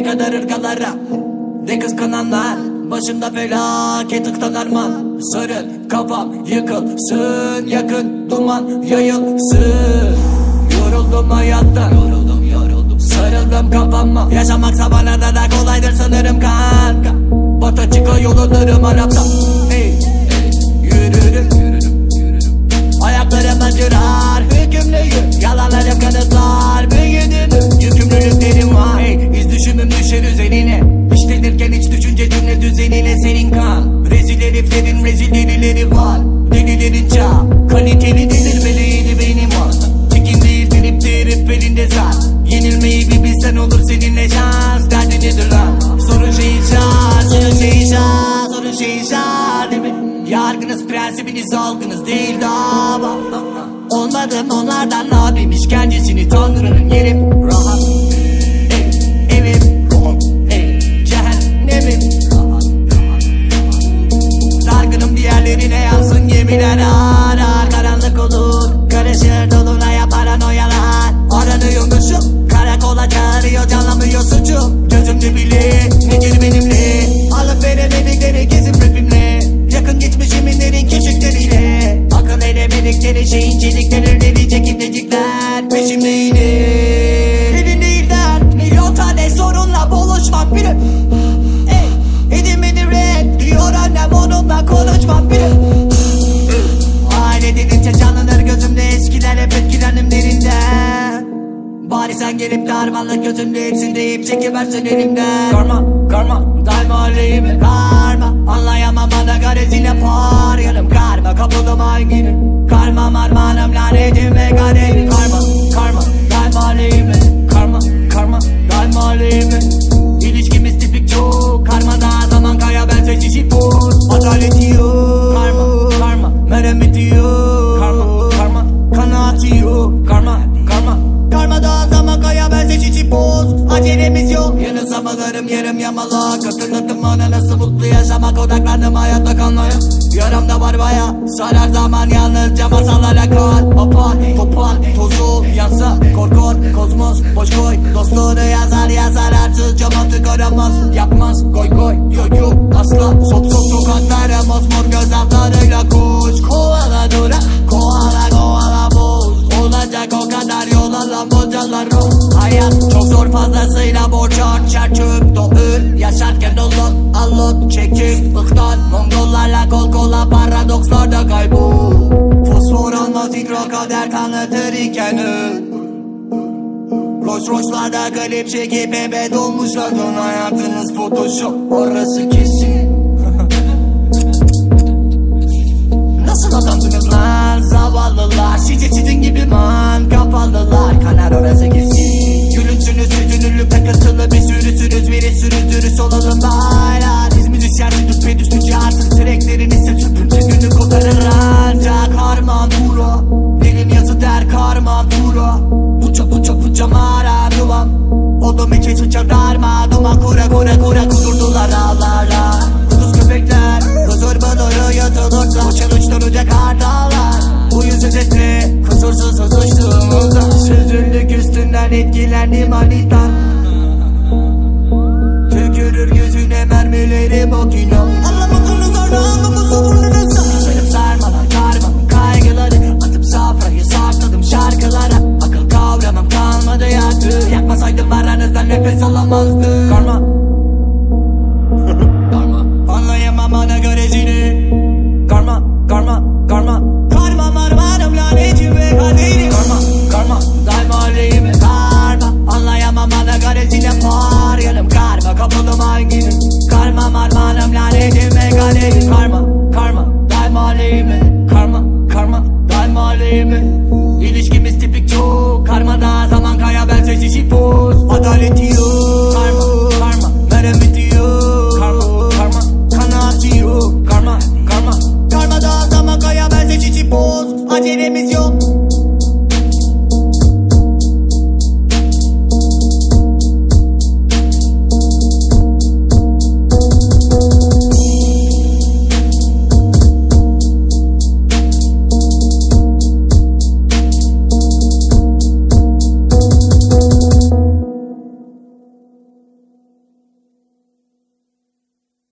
Ne kadar ırgalara Ne kıskananlar. Başımda felaket ıktanarman Sarıl kafam yıkılsın Yakın duman yayılsın. Yoruldum hayattan Yoruldum yoruldum. Sarıldım kafama. Yaşamaksa bana da, da kolaydır sanırım kanka. Bata çıkıyor yollarım Arap'ta şey şans değil mi? Yargınız prensibiniz algınız değil dava Olmadım onlardan abim. İşkencesini Tanrı'nın yerim rahat Bari sen gelip darmanlık gözümde hepsinde ip çekiversin elimden. Karma, karma, dalma aleyhime. Karma, anlayamam bana garezine par Yanım karma, kapıldım hangini Karma, marmanım lanetim ve kaderim. Karma, karma, dalma aleyhime sabahlarım yarım yamalak Hatırlattım bana nasıl mutlu yaşamak Odaklandım hayatta kalmaya. Yaramda var baya Sarar zaman yalnızca masallara kal Apar, topal, tozu yansa Korkor, kozmos, boş koy. Dostluğunu yazar yazar arsızca mantık aramaz. Yapmaz, koy koy, yok yok Asla, sok sok sokaklara Mosmor göz altlarıyla koş fazlasıyla borç harçar çöp Doğur yaşarken olun allot çekik Bıktan mongollarla kol kola paradokslarda kaybol. Fosfor almaz hidro kader tanıtır iken Rolls Royce'larda klip çekip ebe dolmuşlar. Dön hayatınız photoshop orası kesin süründürüs olalım baylar Biz müzisyen düpe düştü ciharsız Tracklerinizi süpürce günü kotarır ancak Harman Turo Benim yazı der karman Turo Puça puça puça mağara duvam. Oldum içi sıçar darma Duman kura kura kura kudurdular ağlarla Kuduz köpekler Huzur buluru yutulursa. Uçan uçturacak hardallar Bu yüzü sesli Kusursuz huzuştuğumuzda Süzüldük üstünden etkilendim. Anitan anlamazdın Karma. Karma. Anlayamam ana görecini Karma, karma, karma. Karma marmanım lanetim ve kaderim Karma, karma, daima aleyhime karma. Anlayamam ana görecine par yanım Karma. Kapılım hanginim Karma marmanım lanetim ve kaderim Karma, karma, daima aleyhime Karma, karma, daima aleyhime İlişkimiz tipik çok. Karma Karmada zaman kaya ben sesi şifos Adaleti yok